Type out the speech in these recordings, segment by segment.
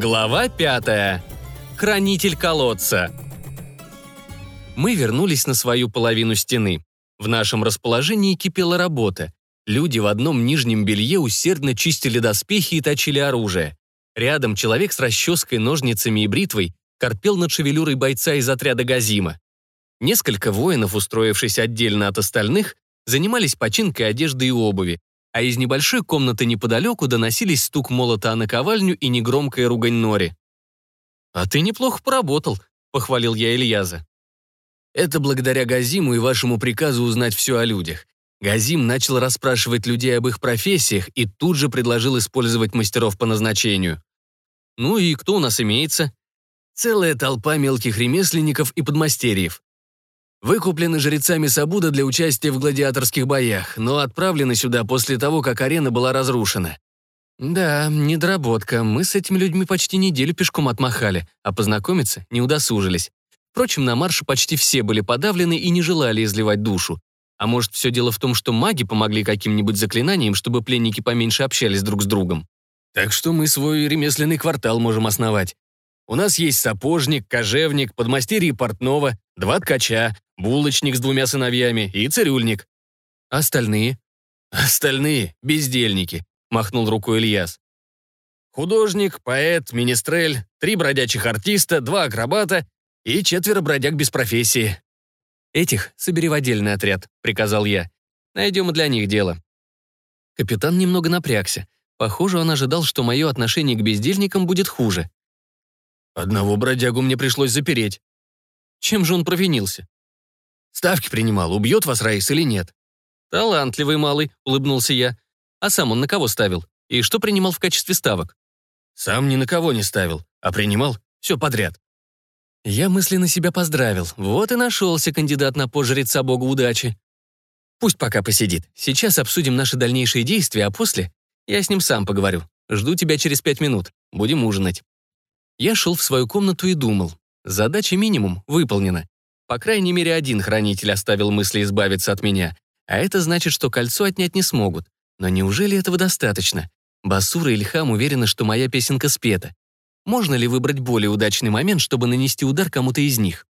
Глава пятая. Хранитель колодца. Мы вернулись на свою половину стены. В нашем расположении кипела работа. Люди в одном нижнем белье усердно чистили доспехи и точили оружие. Рядом человек с расческой, ножницами и бритвой корпел над шевелюрой бойца из отряда Газима. Несколько воинов, устроившись отдельно от остальных, занимались починкой одежды и обуви, а из небольшой комнаты неподалеку доносились стук молота о наковальню и негромкая ругань Нори. «А ты неплохо поработал», — похвалил я Ильяза. «Это благодаря Газиму и вашему приказу узнать все о людях. Газим начал расспрашивать людей об их профессиях и тут же предложил использовать мастеров по назначению. Ну и кто у нас имеется? Целая толпа мелких ремесленников и подмастерьев. Выкуплены жрецами Сабуда для участия в гладиаторских боях, но отправлены сюда после того, как арена была разрушена. Да, недоработка. Мы с этими людьми почти неделю пешком отмахали, а познакомиться не удосужились. Впрочем, на марше почти все были подавлены и не желали изливать душу. А может, все дело в том, что маги помогли каким-нибудь заклинаниям, чтобы пленники поменьше общались друг с другом. Так что мы свой ремесленный квартал можем основать. У нас есть сапожник, кожевник, подмастерье портного, два ткача, булочник с двумя сыновьями и цирюльник. Остальные? Остальные — бездельники, махнул рукой Ильяс. Художник, поэт, министрель, три бродячих артиста, два акробата и четверо бродяг без профессии. «Этих собери в отдельный отряд», — приказал я. «Найдем и для них дело». Капитан немного напрягся. Похоже, он ожидал, что мое отношение к бездельникам будет хуже. «Одного бродягу мне пришлось запереть». Чем же он провинился? Ставки принимал, убьет вас Раис или нет. Талантливый малый, улыбнулся я. А сам он на кого ставил? И что принимал в качестве ставок? Сам ни на кого не ставил, а принимал все подряд. Я мысленно себя поздравил. Вот и нашелся кандидат на пожреца бога удачи. Пусть пока посидит. Сейчас обсудим наши дальнейшие действия, а после я с ним сам поговорю. Жду тебя через пять минут. Будем ужинать. Я шел в свою комнату и думал. Задача минимум выполнена. По крайней мере, один хранитель оставил мысли избавиться от меня. А это значит, что кольцо отнять не смогут. Но неужели этого достаточно? Басура и Ильхам уверены, что моя песенка спета. Можно ли выбрать более удачный момент, чтобы нанести удар кому-то из них?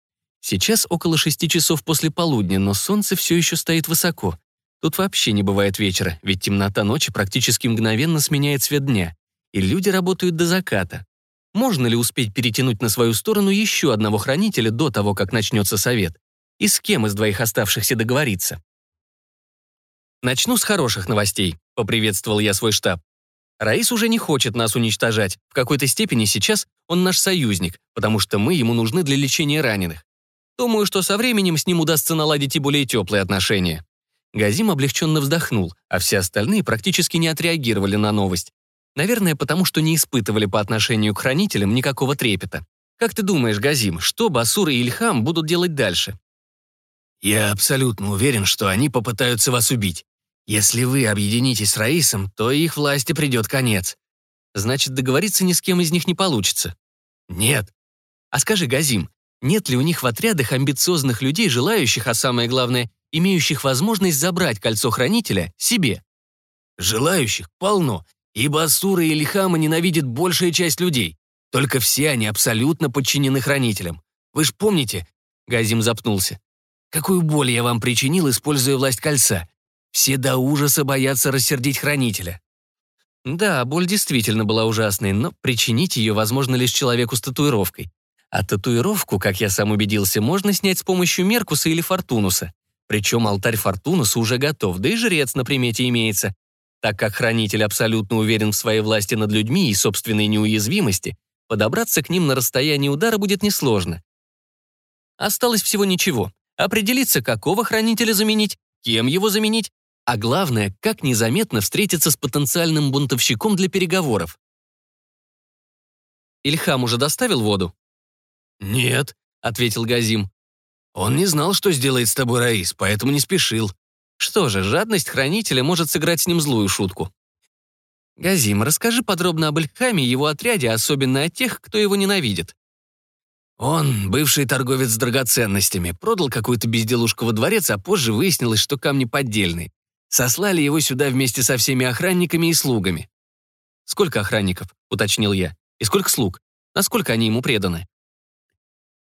Сейчас около шести часов после полудня, но солнце все еще стоит высоко. Тут вообще не бывает вечера, ведь темнота ночи практически мгновенно сменяет свет дня, и люди работают до заката. Можно ли успеть перетянуть на свою сторону еще одного хранителя до того, как начнется совет? И с кем из двоих оставшихся договориться? «Начну с хороших новостей», — поприветствовал я свой штаб. Раис уже не хочет нас уничтожать. В какой-то степени сейчас он наш союзник, потому что мы ему нужны для лечения раненых. Думаю, что со временем с ним удастся наладить и более теплые отношения. Газим облегченно вздохнул, а все остальные практически не отреагировали на новость. Наверное, потому что не испытывали по отношению к хранителям никакого трепета. Как ты думаешь, Газим, что Басур и Ильхам будут делать дальше? Я абсолютно уверен, что они попытаются вас убить. Если вы объединитесь с Раисом, то их власти придет конец. Значит, договориться ни с кем из них не получится. Нет. А скажи, Газим, нет ли у них в отрядах амбициозных людей, желающих, а самое главное, имеющих возможность забрать кольцо хранителя себе? Желающих полно, ибо Асура и Лихама ненавидит большая часть людей. Только все они абсолютно подчинены хранителям. Вы ж помните, Газим запнулся, какую боль я вам причинил, используя власть кольца. Все до ужаса боятся рассердить хранителя. Да, боль действительно была ужасной, но причинить ее возможно лишь человеку с татуировкой. А татуировку, как я сам убедился, можно снять с помощью Меркуса или Фортунуса. Причем алтарь Фортунуса уже готов, да и жрец на примете имеется. Так как хранитель абсолютно уверен в своей власти над людьми и собственной неуязвимости, подобраться к ним на расстоянии удара будет несложно. Осталось всего ничего. Определиться, какого хранителя заменить, кем его заменить, а главное, как незаметно встретиться с потенциальным бунтовщиком для переговоров. Ильхам уже доставил воду? «Нет», — ответил Газим. «Он не знал, что сделает с тобой Раис, поэтому не спешил. Что же, жадность хранителя может сыграть с ним злую шутку. Газим, расскажи подробно об Эльхаме и его отряде, особенно о тех, кто его ненавидит. Он, бывший торговец с драгоценностями, продал какую-то безделушку во дворец, а позже выяснилось, что камни поддельные. Сослали его сюда вместе со всеми охранниками и слугами. «Сколько охранников?» — уточнил я. И сколько слуг? Насколько они ему преданы?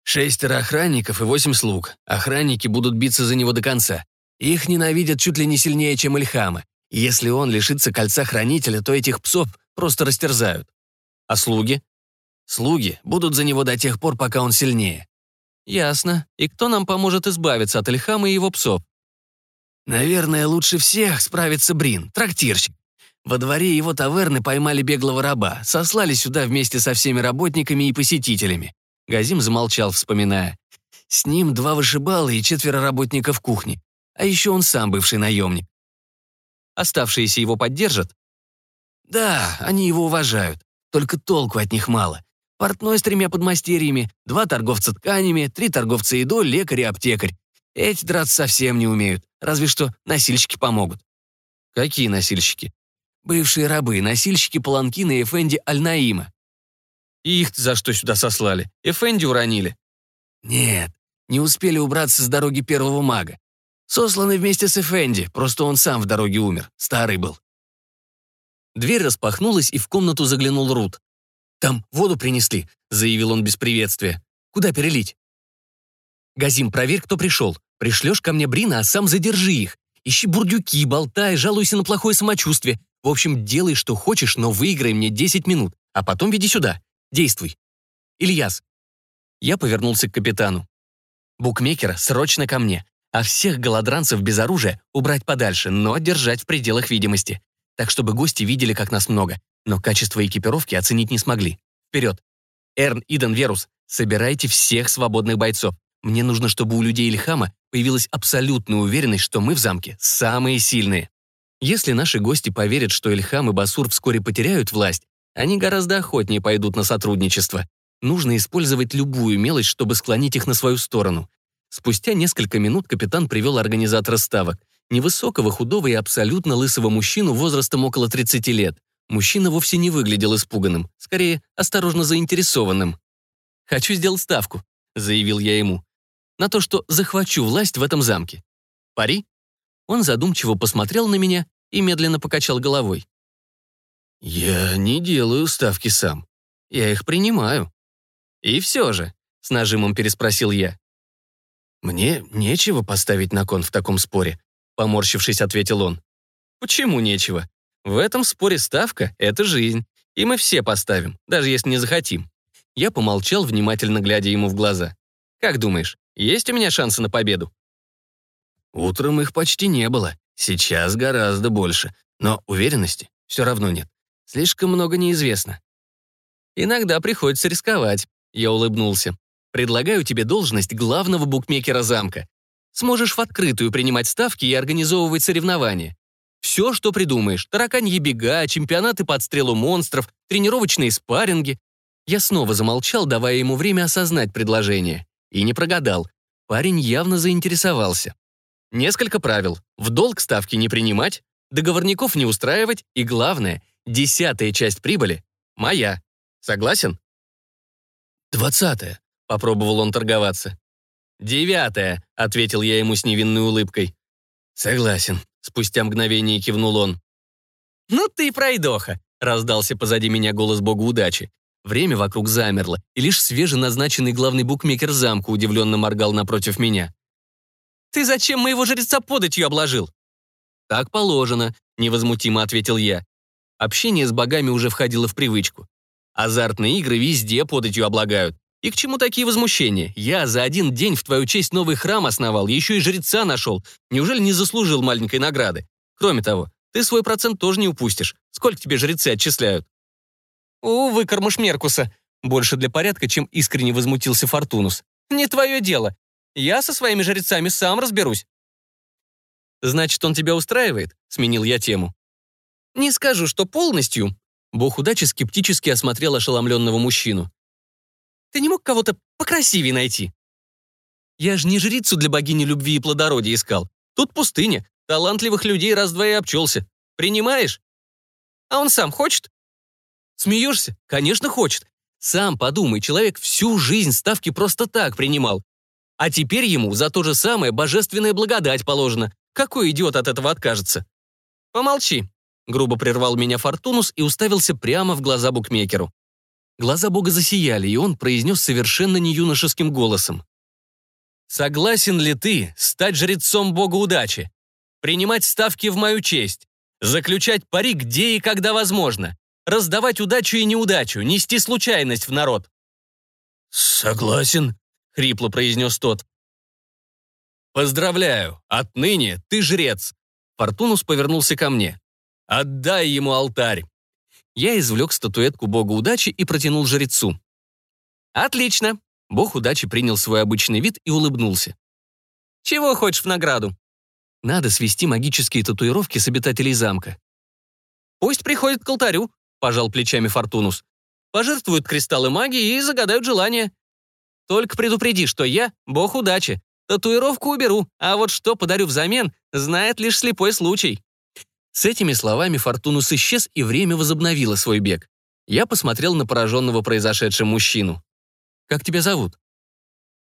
Шестеро охранников и восемь слуг. Охранники будут биться за него до конца. Их ненавидят чуть ли не сильнее, чем Ильхама. Если он лишится кольца хранителя, то этих псов просто растерзают. А слуги? Слуги будут за него до тех пор, пока он сильнее. Ясно. И кто нам поможет избавиться от Ильхама и его псов? Наверное, лучше всех справится Брин, трактирщик. Во дворе его таверны поймали беглого раба, сослали сюда вместе со всеми работниками и посетителями. Газим замолчал, вспоминая. С ним два вышибала и четверо работников кухни. А еще он сам бывший наемник. Оставшиеся его поддержат? Да, они его уважают. Только толку от них мало. Портной с тремя подмастерьями, два торговца тканями, три торговца едой, лекарь и аптекарь. Эти драться совсем не умеют, разве что носильщики помогут. Какие носильщики? Бывшие рабы, носильщики Паланкина и Эфенди Аль-Наима. И их за что сюда сослали? Эфенди уронили? Нет, не успели убраться с дороги первого мага. Сосланы вместе с Эфенди, просто он сам в дороге умер, старый был. Дверь распахнулась, и в комнату заглянул Рут. «Там воду принесли», — заявил он без приветствия. «Куда перелить?» «Газим, проверь, кто пришел. Пришлешь ко мне Брина, а сам задержи их. Ищи бурдюки, болтай, жалуйся на плохое самочувствие. В общем, делай, что хочешь, но выиграй мне 10 минут, а потом веди сюда. Действуй. Ильяс». Я повернулся к капитану. «Букмекера срочно ко мне а всех голодранцев без оружия убрать подальше, но держать в пределах видимости. Так, чтобы гости видели, как нас много, но качество экипировки оценить не смогли. Вперед! Эрн, Иден, Верус, собирайте всех свободных бойцов. Мне нужно, чтобы у людей Ильхама появилась абсолютная уверенность, что мы в замке самые сильные. Если наши гости поверят, что Ильхам и Басур вскоре потеряют власть, они гораздо охотнее пойдут на сотрудничество. Нужно использовать любую мелочь, чтобы склонить их на свою сторону. Спустя несколько минут капитан привел организатора ставок. Невысокого, худого и абсолютно лысого мужчину возрастом около 30 лет. Мужчина вовсе не выглядел испуганным, скорее, осторожно заинтересованным. «Хочу сделать ставку», — заявил я ему, «на то, что захвачу власть в этом замке. Пари?» Он задумчиво посмотрел на меня и медленно покачал головой. «Я не делаю ставки сам. Я их принимаю». «И все же», — с нажимом переспросил я, «Мне нечего поставить на кон в таком споре», — поморщившись, ответил он. «Почему нечего? В этом споре ставка — это жизнь, и мы все поставим, даже если не захотим». Я помолчал, внимательно глядя ему в глаза. «Как думаешь, есть у меня шансы на победу?» Утром их почти не было, сейчас гораздо больше, но уверенности все равно нет. Слишком много неизвестно. Иногда приходится рисковать, я улыбнулся. Предлагаю тебе должность главного букмекера замка. Сможешь в открытую принимать ставки и организовывать соревнования. Все, что придумаешь. Тараканьи бега, чемпионаты по отстрелу монстров, тренировочные спарринги. Я снова замолчал, давая ему время осознать предложение. И не прогадал. Парень явно заинтересовался. Несколько правил. В долг ставки не принимать, договорников не устраивать и, главное, десятая часть прибыли — моя. Согласен? Двадцатая. Попробовал он торговаться. «Девятое», — ответил я ему с невинной улыбкой. «Согласен», — спустя мгновение кивнул он. «Ну ты пройдоха», — раздался позади меня голос бога удачи. Время вокруг замерло, и лишь свеженазначенный главный букмекер замка удивленно моргал напротив меня. «Ты зачем моего жреца податью обложил?» «Так положено», — невозмутимо ответил я. Общение с богами уже входило в привычку. Азартные игры везде податью облагают. И к чему такие возмущения? Я за один день в твою честь новый храм основал, еще и жреца нашел. Неужели не заслужил маленькой награды? Кроме того, ты свой процент тоже не упустишь. Сколько тебе жрецы отчисляют? О, выкормыш Меркуса. Больше для порядка, чем искренне возмутился Фортунус. Не твое дело. Я со своими жрецами сам разберусь. Значит, он тебя устраивает? Сменил я тему. Не скажу, что полностью. Бог удачи скептически осмотрел ошеломленного мужчину. Ты не мог кого-то покрасивее найти?» «Я же не жрицу для богини любви и плодородия искал. Тут пустыня. Талантливых людей раз-два и обчелся. Принимаешь? А он сам хочет?» «Смеешься? Конечно, хочет. Сам подумай, человек всю жизнь ставки просто так принимал. А теперь ему за то же самое божественная благодать положена. Какой идиот от этого откажется?» «Помолчи», — грубо прервал меня Фортунус и уставился прямо в глаза букмекеру. Глаза бога засияли, и он произнес совершенно не юношеским голосом. «Согласен ли ты стать жрецом бога удачи? Принимать ставки в мою честь? Заключать пари где и когда возможно? Раздавать удачу и неудачу? Нести случайность в народ?» «Согласен», — хрипло произнес тот. «Поздравляю! Отныне ты жрец!» Фортунус повернулся ко мне. «Отдай ему алтарь!» Я извлек статуэтку бога удачи и протянул жрецу. «Отлично!» Бог удачи принял свой обычный вид и улыбнулся. «Чего хочешь в награду?» «Надо свести магические татуировки с обитателей замка». «Пусть приходят к алтарю», — пожал плечами Фортунус. «Пожертвуют кристаллы магии и загадают желание. Только предупреди, что я — бог удачи. Татуировку уберу, а вот что подарю взамен, знает лишь слепой случай». С этими словами Фортунус исчез, и время возобновило свой бег. Я посмотрел на пораженного произошедшим мужчину. «Как тебя зовут?»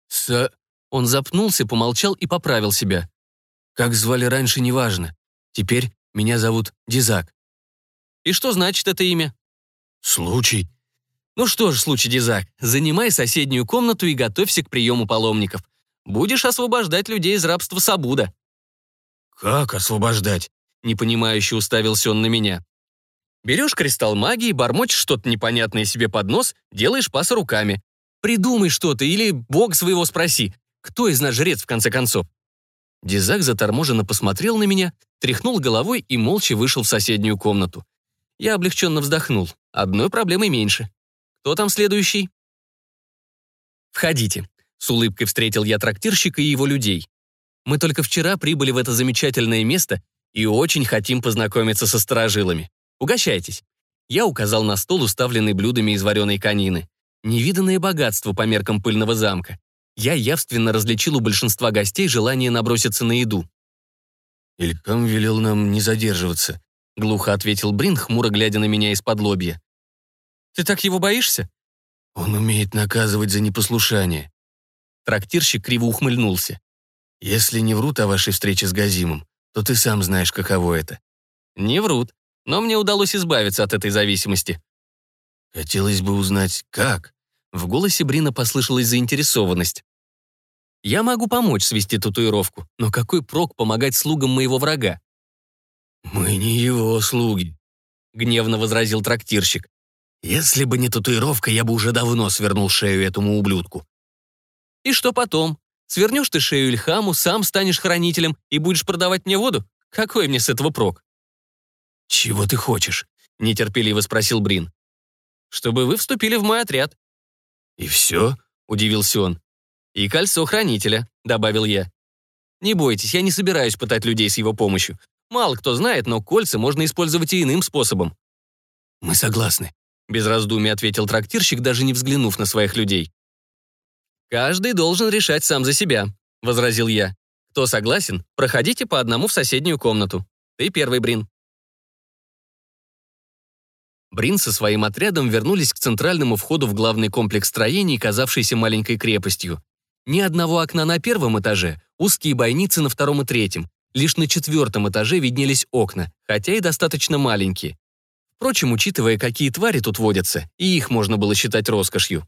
«С...» Он запнулся, помолчал и поправил себя. «Как звали раньше, неважно. Теперь меня зовут Дизак». «И что значит это имя?» «Случай». «Ну что ж, случай, Дизак, занимай соседнюю комнату и готовься к приему паломников. Будешь освобождать людей из рабства Сабуда». «Как освобождать?» Непонимающе уставился он на меня. Берешь кристалл магии, бормочешь что-то непонятное себе под нос, делаешь пас руками. Придумай что-то или бог своего спроси. Кто из нас жрец, в конце концов? Дизак заторможенно посмотрел на меня, тряхнул головой и молча вышел в соседнюю комнату. Я облегченно вздохнул. Одной проблемой меньше. Кто там следующий? Входите. С улыбкой встретил я трактирщика и его людей. Мы только вчера прибыли в это замечательное место и очень хотим познакомиться со сторожилами. Угощайтесь». Я указал на стол, уставленный блюдами из вареной конины. Невиданное богатство по меркам пыльного замка. Я явственно различил у большинства гостей желание наброситься на еду. «Илькам велел нам не задерживаться», — глухо ответил Брин, хмуро глядя на меня из-под лобья. «Ты так его боишься?» «Он умеет наказывать за непослушание». Трактирщик криво ухмыльнулся. «Если не врут о вашей встрече с Газимом, то ты сам знаешь, каково это». «Не врут, но мне удалось избавиться от этой зависимости». «Хотелось бы узнать, как?» В голосе Брина послышалась заинтересованность. «Я могу помочь свести татуировку, но какой прок помогать слугам моего врага?» «Мы не его слуги», — гневно возразил трактирщик. «Если бы не татуировка, я бы уже давно свернул шею этому ублюдку». «И что потом? Свернешь ты шею Ильхаму, сам станешь хранителем и будешь продавать мне воду? Какой мне с этого прок?» «Чего ты хочешь?» — нетерпеливо спросил Брин. «Чтобы вы вступили в мой отряд». «И все?» — удивился он. «И кольцо хранителя», — добавил я. «Не бойтесь, я не собираюсь пытать людей с его помощью. Мало кто знает, но кольца можно использовать и иным способом». «Мы согласны», — без раздумий ответил трактирщик, даже не взглянув на своих людей. «Каждый должен решать сам за себя», — возразил я. «Кто согласен, проходите по одному в соседнюю комнату. Ты первый, Брин». Брин со своим отрядом вернулись к центральному входу в главный комплекс строений, казавшийся маленькой крепостью. Ни одного окна на первом этаже, узкие бойницы на втором и третьем. Лишь на четвертом этаже виднелись окна, хотя и достаточно маленькие. Впрочем, учитывая, какие твари тут водятся, и их можно было считать роскошью.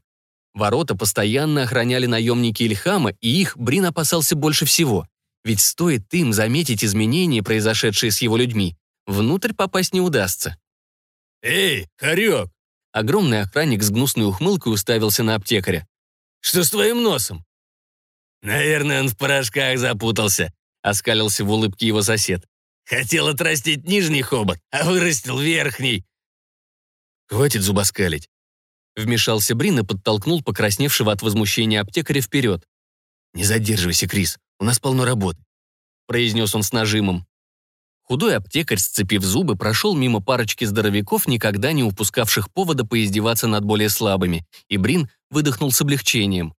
Ворота постоянно охраняли наемники Ильхама, и их Брин опасался больше всего. Ведь стоит им заметить изменения, произошедшие с его людьми, внутрь попасть не удастся. «Эй, хорек!» Огромный охранник с гнусной ухмылкой уставился на аптекаря. «Что с твоим носом?» «Наверное, он в порошках запутался», — оскалился в улыбке его сосед. «Хотел отрастить нижний хобот, а вырастил верхний». «Хватит зубоскалить. Вмешался Брин и подтолкнул покрасневшего от возмущения аптекаря вперед. «Не задерживайся, Крис, у нас полно работы», — произнес он с нажимом. Худой аптекарь, сцепив зубы, прошел мимо парочки здоровяков, никогда не упускавших повода поиздеваться над более слабыми, и Брин выдохнул с облегчением.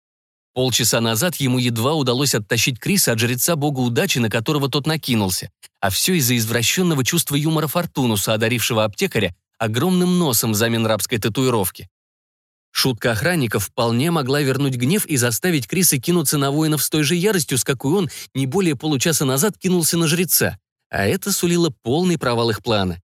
Полчаса назад ему едва удалось оттащить Криса от жреца бога удачи, на которого тот накинулся, а все из-за извращенного чувства юмора Фортунуса, одарившего аптекаря огромным носом взамен рабской татуировки. Шутка охранников вполне могла вернуть гнев и заставить Криса кинуться на воинов с той же яростью, с какой он не более получаса назад кинулся на жреца. А это сулило полный провал их плана.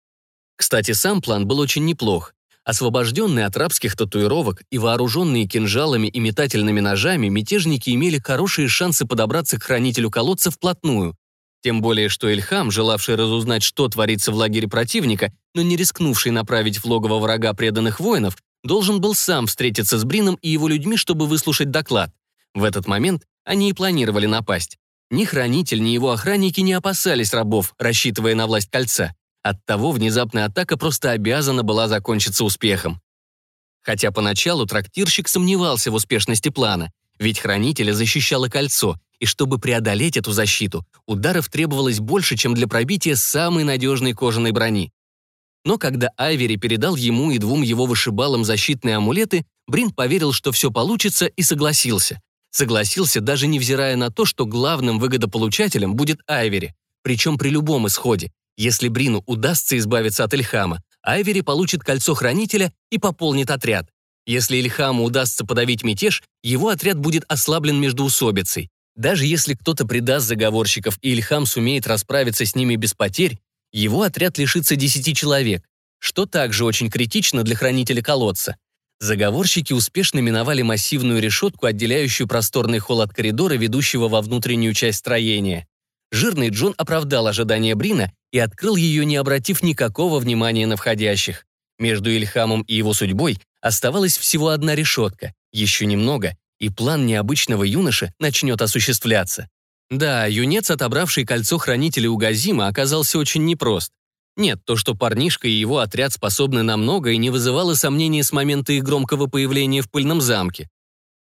Кстати, сам план был очень неплох. Освобожденные от рабских татуировок и вооруженные кинжалами и метательными ножами, мятежники имели хорошие шансы подобраться к хранителю колодца вплотную. Тем более, что Ильхам, желавший разузнать, что творится в лагере противника, но не рискнувший направить в логово врага преданных воинов, должен был сам встретиться с Брином и его людьми, чтобы выслушать доклад. В этот момент они и планировали напасть. Ни хранитель, ни его охранники не опасались рабов, рассчитывая на власть кольца. Оттого внезапная атака просто обязана была закончиться успехом. Хотя поначалу трактирщик сомневался в успешности плана, ведь хранителя защищало кольцо, и чтобы преодолеть эту защиту, ударов требовалось больше, чем для пробития самой надежной кожаной брони. Но когда Айвери передал ему и двум его вышибалам защитные амулеты, Брин поверил, что все получится, и согласился. Согласился, даже невзирая на то, что главным выгодополучателем будет Айвери, причем при любом исходе, если Брину удастся избавиться от Ильхама, Айвери получит кольцо хранителя и пополнит отряд. Если Ильхаму удастся подавить мятеж, его отряд будет ослаблен междуусобицей. Даже если кто-то предаст заговорщиков и Ильхам сумеет расправиться с ними без потерь, его отряд лишится 10 человек, что также очень критично для хранителя колодца. Заговорщики успешно миновали массивную решетку, отделяющую просторный холл от коридора, ведущего во внутреннюю часть строения. Жирный Джон оправдал ожидания Брина и открыл ее, не обратив никакого внимания на входящих. Между Ильхамом и его судьбой оставалась всего одна решетка. Еще немного, и план необычного юноши начнет осуществляться. Да, юнец, отобравший кольцо хранителя у Газима, оказался очень непрост. Нет, то, что парнишка и его отряд способны на многое, не вызывало сомнений с момента их громкого появления в пыльном замке.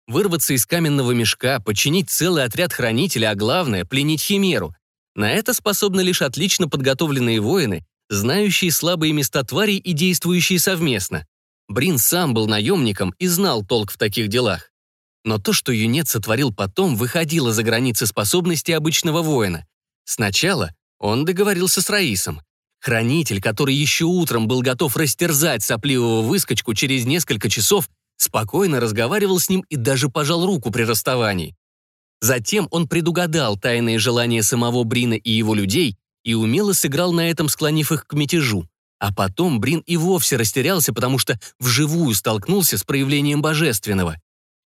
Вырваться из каменного мешка, подчинить целый отряд хранителя, а главное — пленить Химеру. На это способны лишь отлично подготовленные воины, знающие слабые места тварей и действующие совместно. Брин сам был наемником и знал толк в таких делах. Но то, что юнец сотворил потом, выходило за границы способностей обычного воина. Сначала он договорился с Раисом. Хранитель, который еще утром был готов растерзать сопливого выскочку через несколько часов, спокойно разговаривал с ним и даже пожал руку при расставании. Затем он предугадал тайные желания самого Брина и его людей и умело сыграл на этом, склонив их к мятежу. А потом Брин и вовсе растерялся, потому что вживую столкнулся с проявлением божественного.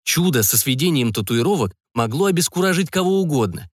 Чудо со сведением татуировок могло обескуражить кого угодно.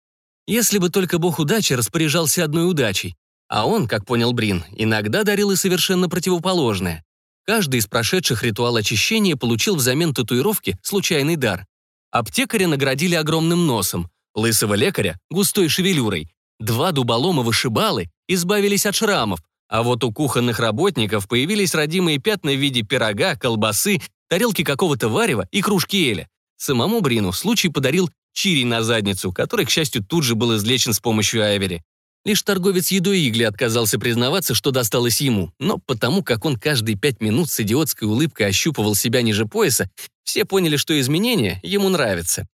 Если бы только бог удачи распоряжался одной удачей. А он, как понял Брин, иногда дарил и совершенно противоположное. Каждый из прошедших ритуал очищения получил взамен татуировки случайный дар. Аптекаря наградили огромным носом, лысого лекаря — густой шевелюрой. Два дуболома вышибалы избавились от шрамов, а вот у кухонных работников появились родимые пятна в виде пирога, колбасы, тарелки какого-то варева и кружки эля. Самому Брину случай подарил чирий на задницу, который, к счастью, тут же был излечен с помощью Айвери. Лишь торговец едой Игли отказался признаваться, что досталось ему, но потому как он каждые пять минут с идиотской улыбкой ощупывал себя ниже пояса, все поняли, что изменения ему нравятся.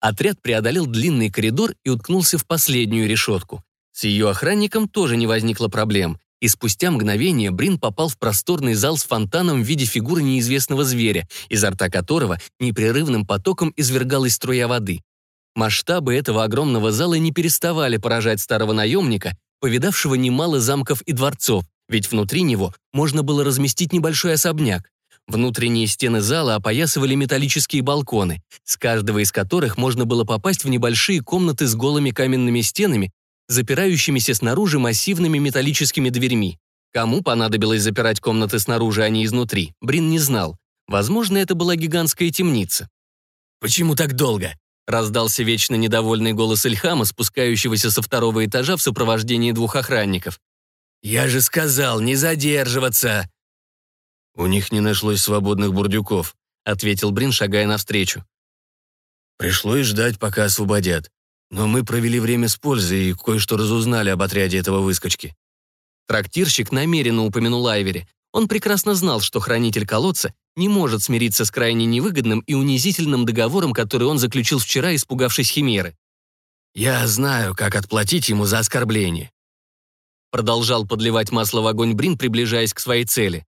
Отряд преодолел длинный коридор и уткнулся в последнюю решетку. С ее охранником тоже не возникло проблем, и спустя мгновение Брин попал в просторный зал с фонтаном в виде фигуры неизвестного зверя, изо рта которого непрерывным потоком извергалась струя воды. Масштабы этого огромного зала не переставали поражать старого наемника, повидавшего немало замков и дворцов, ведь внутри него можно было разместить небольшой особняк. Внутренние стены зала опоясывали металлические балконы, с каждого из которых можно было попасть в небольшие комнаты с голыми каменными стенами, запирающимися снаружи массивными металлическими дверьми. Кому понадобилось запирать комнаты снаружи, а не изнутри, Брин не знал. Возможно, это была гигантская темница. «Почему так долго?» Раздался вечно недовольный голос Ильхама, спускающегося со второго этажа в сопровождении двух охранников. «Я же сказал, не задерживаться!» «У них не нашлось свободных бурдюков», — ответил Брин, шагая навстречу. «Пришлось ждать, пока освободят. Но мы провели время с пользой и кое-что разузнали об отряде этого выскочки». Трактирщик намеренно упомянул Айвери. Он прекрасно знал, что хранитель колодца не может смириться с крайне невыгодным и унизительным договором, который он заключил вчера, испугавшись Химеры. «Я знаю, как отплатить ему за оскорбление», продолжал подливать масло в огонь Брин, приближаясь к своей цели.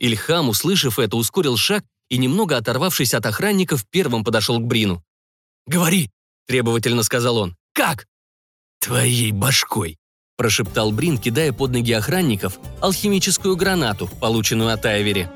Ильхам, услышав это, ускорил шаг и, немного оторвавшись от охранников, первым подошел к Брину. «Говори!» — требовательно сказал он. «Как?» «Твоей башкой!» — прошептал Брин, кидая под ноги охранников алхимическую гранату, полученную от Айвери.